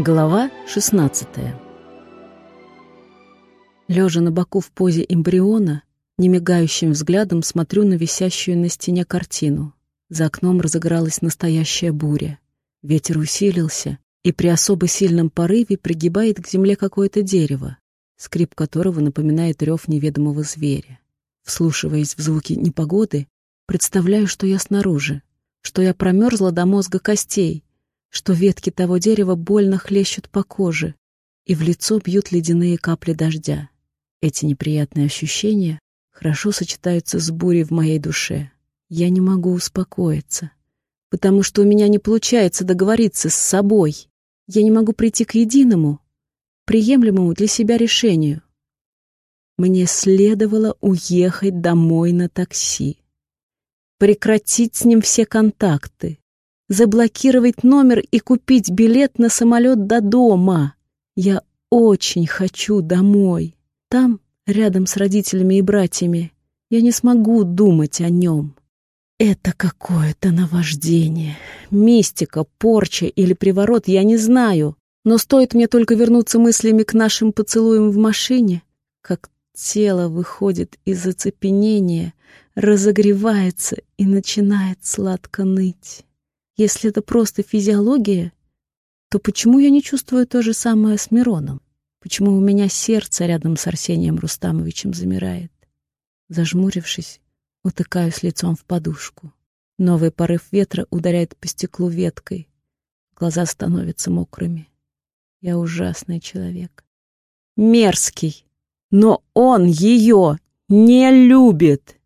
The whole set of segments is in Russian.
Глава 16 Лежа на боку в позе эмбриона, немигающим взглядом смотрю на висящую на стене картину. За окном разыгралась настоящая буря. Ветер усилился, и при особо сильном порыве пригибает к земле какое-то дерево, скрип которого напоминает рев неведомого зверя. Вслушиваясь в звуки непогоды, представляю, что я снаружи, что я промерзла до мозга костей, что ветки того дерева больно хлещут по коже, и в лицо бьют ледяные капли дождя. Эти неприятные ощущения хорошо сочетаются с бурей в моей душе. Я не могу успокоиться, потому что у меня не получается договориться с собой. Я не могу прийти к единому, приемлемому для себя решению. Мне следовало уехать домой на такси, прекратить с ним все контакты, заблокировать номер и купить билет на самолет до дома. Я очень хочу домой. Там, рядом с родителями и братьями, я не смогу думать о нем. Это какое-то наваждение, мистика, порча или приворот, я не знаю. Но стоит мне только вернуться мыслями к нашим поцелуям в машине, как тело выходит из оцепенения, разогревается и начинает сладко ныть. Если это просто физиология, то почему я не чувствую то же самое с Мироном? Почему у меня сердце рядом с Арсением Рустамовичем замирает? Зажмурившись, утыкаюсь лицом в подушку. Новый порыв ветра ударяет по стеклу веткой. Глаза становятся мокрыми. Я ужасный человек. Мерзкий. Но он ее не любит.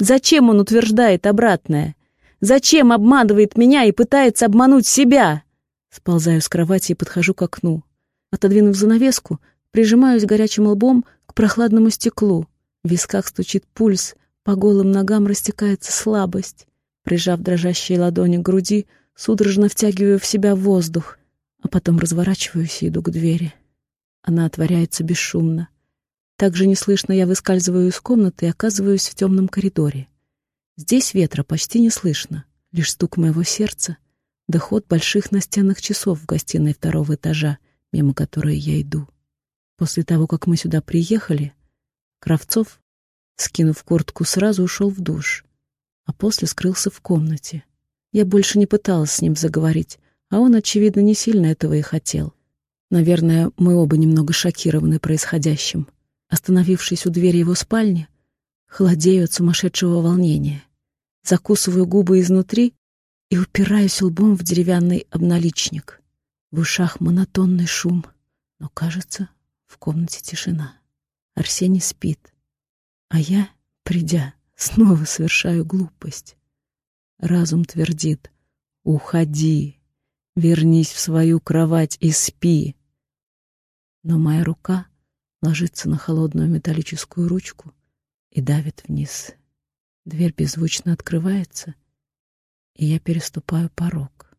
Зачем он утверждает обратное? Зачем обманывает меня и пытается обмануть себя? Сползаю с кровати и подхожу к окну. Отодвинув занавеску, прижимаюсь горячим лбом к прохладному стеклу. В висках стучит пульс, по голым ногам растекается слабость. Прижав дрожащие ладони к груди, судорожно втягиваю в себя воздух, а потом разворачиваюсь и иду к двери. Она отворяется бесшумно. Так же неслышно я выскальзываю из комнаты и оказываюсь в темном коридоре. Здесь ветра почти не слышно, лишь стук моего сердца, доход больших настенных часов в гостиной второго этажа, мимо которой я иду. После того, как мы сюда приехали, Кравцов, скинув куртку, сразу ушел в душ, а после скрылся в комнате. Я больше не пыталась с ним заговорить, а он, очевидно, не сильно этого и хотел. Наверное, мы оба немного шокированы происходящим. Остановившись у двери его спальни, холодею от сумасшедшего волнения закусываю губы изнутри и упираюсь лбом в деревянный обналичник. В ушах монотонный шум, но, кажется, в комнате тишина. Арсений спит, а я, придя, снова совершаю глупость. Разум твердит «Уходи, вернись в свою кровать и спи». Но моя рука ложится на холодную металлическую ручку и давит вниз. Дверь беззвучно открывается, и я переступаю порог.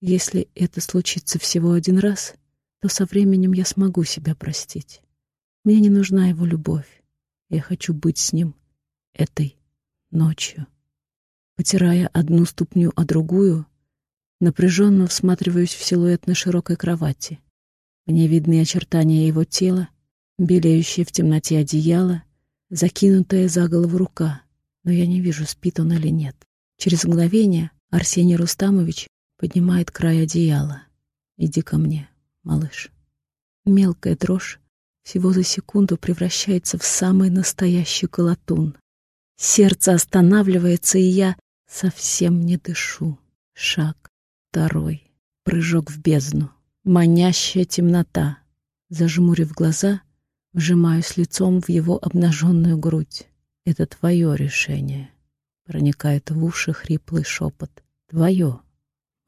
Если это случится всего один раз, то со временем я смогу себя простить. Мне не нужна его любовь. Я хочу быть с ним этой ночью. Потирая одну ступню, а другую, напряженно всматриваюсь в силуэт на широкой кровати. Мне видны очертания его тела, белеющее в темноте одеяло, закинутая за голову рука — но я не вижу, спит он или нет. Через мгновение Арсений Рустамович поднимает край одеяла. «Иди ко мне, малыш». Мелкая дрожь всего за секунду превращается в самый настоящий колотун. Сердце останавливается, и я совсем не дышу. Шаг, второй, прыжок в бездну, манящая темнота. Зажмурив глаза, вжимаюсь лицом в его обнаженную грудь. Это твое решение. Проникает в уши хриплый шепот. Твое,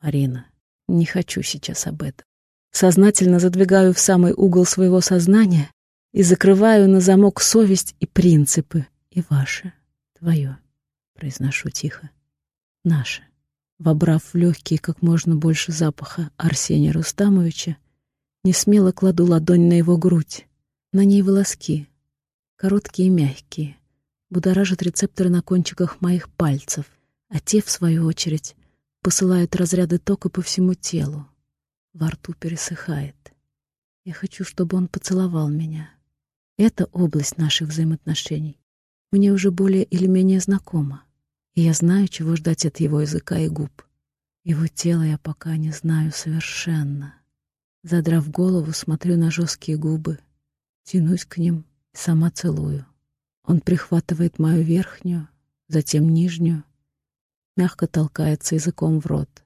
Марина. Не хочу сейчас об этом. Сознательно задвигаю в самый угол своего сознания и закрываю на замок совесть и принципы. И ваше, твое, произношу тихо. Наше. Вобрав в легкие как можно больше запаха Арсения Рустамовича, не смело кладу ладонь на его грудь. На ней волоски, короткие и мягкие, будоражит рецепторы на кончиках моих пальцев, а те, в свою очередь, посылают разряды тока по всему телу. Во рту пересыхает. Я хочу, чтобы он поцеловал меня. Эта область наших взаимоотношений мне уже более или менее знакома, и я знаю, чего ждать от его языка и губ. Его тело я пока не знаю совершенно. Задрав голову, смотрю на жесткие губы, тянусь к ним и сама целую. Он прихватывает мою верхнюю, затем нижнюю, мягко толкается языком в рот.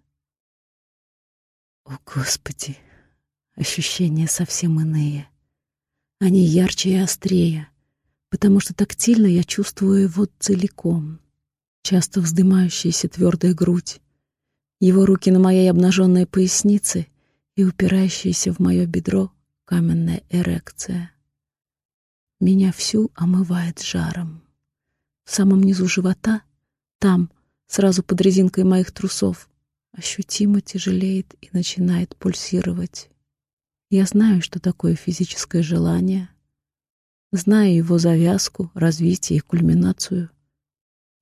О, Господи! Ощущения совсем иные. Они ярче и острее, потому что тактильно я чувствую его целиком. Часто вздымающаяся твердая грудь, его руки на моей обнаженной пояснице и упирающаяся в мое бедро каменная эрекция. Меня всю омывает жаром. В самом низу живота, там, сразу под резинкой моих трусов, ощутимо тяжелеет и начинает пульсировать. Я знаю, что такое физическое желание, знаю его завязку, развитие и кульминацию,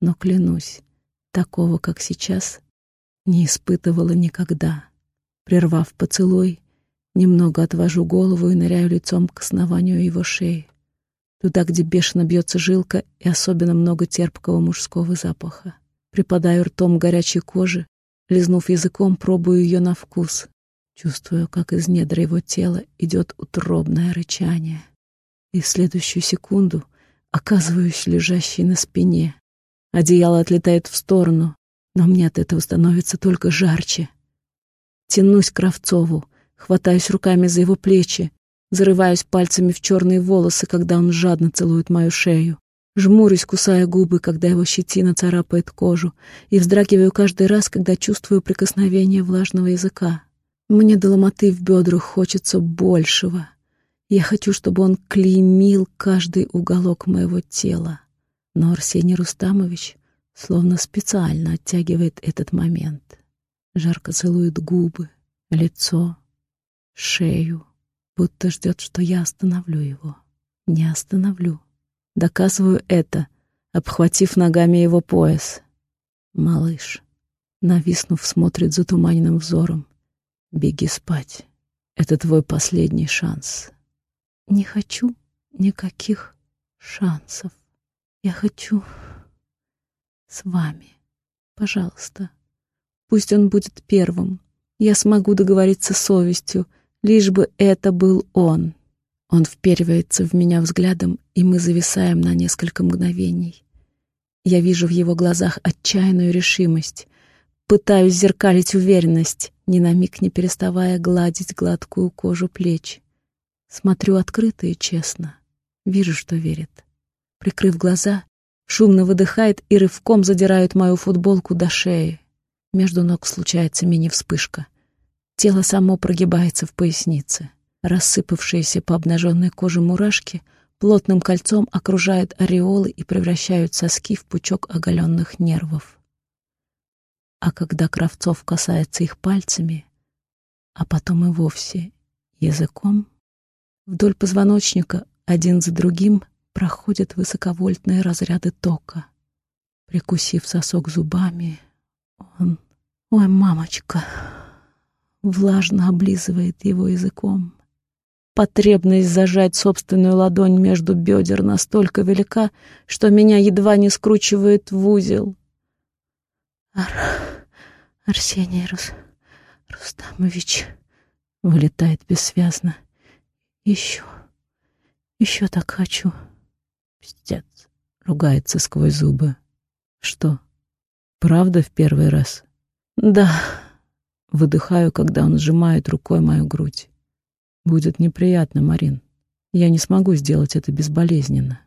но клянусь, такого, как сейчас, не испытывала никогда. Прервав поцелуй, немного отвожу голову и ныряю лицом к основанию его шеи, туда, где бешено бьется жилка и особенно много терпкого мужского запаха. Припадаю ртом горячей кожи, лизнув языком, пробую ее на вкус. Чувствую, как из недр его тела идет утробное рычание. И в следующую секунду оказываюсь лежащей на спине. Одеяло отлетает в сторону, но мне от этого становится только жарче. Тянусь к Кравцову, хватаюсь руками за его плечи, зарываюсь пальцами в черные волосы, когда он жадно целует мою шею. Жмурюсь, кусая губы, когда его щетина царапает кожу, и вздрагиваю каждый раз, когда чувствую прикосновение влажного языка. Мне до ломоты в бедрах хочется большего. Я хочу, чтобы он клеймил каждый уголок моего тела. Но Арсений Рустамович словно специально оттягивает этот момент. Жарко целует губы, лицо, шею, будто ждет, что я остановлю его. Не остановлю. Доказываю это, обхватив ногами его пояс. Малыш, нависнув, смотрит затуманенным взором. Беги спать. Это твой последний шанс. Не хочу никаких шансов. Я хочу с вами. Пожалуйста. Пусть он будет первым. Я смогу договориться с совестью, лишь бы это был он. Он вперивается в меня взглядом, и мы зависаем на несколько мгновений. Я вижу в его глазах отчаянную решимость. Пытаюсь зеркалить уверенность, ни на миг не переставая гладить гладкую кожу плеч. Смотрю открыто и честно. Вижу, что верит. Прикрыв глаза, шумно выдыхает и рывком задирает мою футболку до шеи. Между ног случается мини-вспышка. Тело само прогибается в пояснице. Рассыпавшиеся по обнаженной коже мурашки плотным кольцом окружают ореолы и превращают соски в пучок оголенных нервов. А когда Кравцов касается их пальцами, а потом и вовсе языком, вдоль позвоночника один за другим проходят высоковольтные разряды тока. Прикусив сосок зубами, он... Ой, мамочка! Влажно облизывает его языком. Потребность зажать собственную ладонь между бедер настолько велика, что меня едва не скручивает в узел. Ар... Арсений Рус... Рустамович вылетает бессвязно. Еще, еще так хочу. Пиздец, ругается сквозь зубы. Что, правда в первый раз? Да. Выдыхаю, когда он сжимает рукой мою грудь. Будет неприятно, Марин. Я не смогу сделать это безболезненно.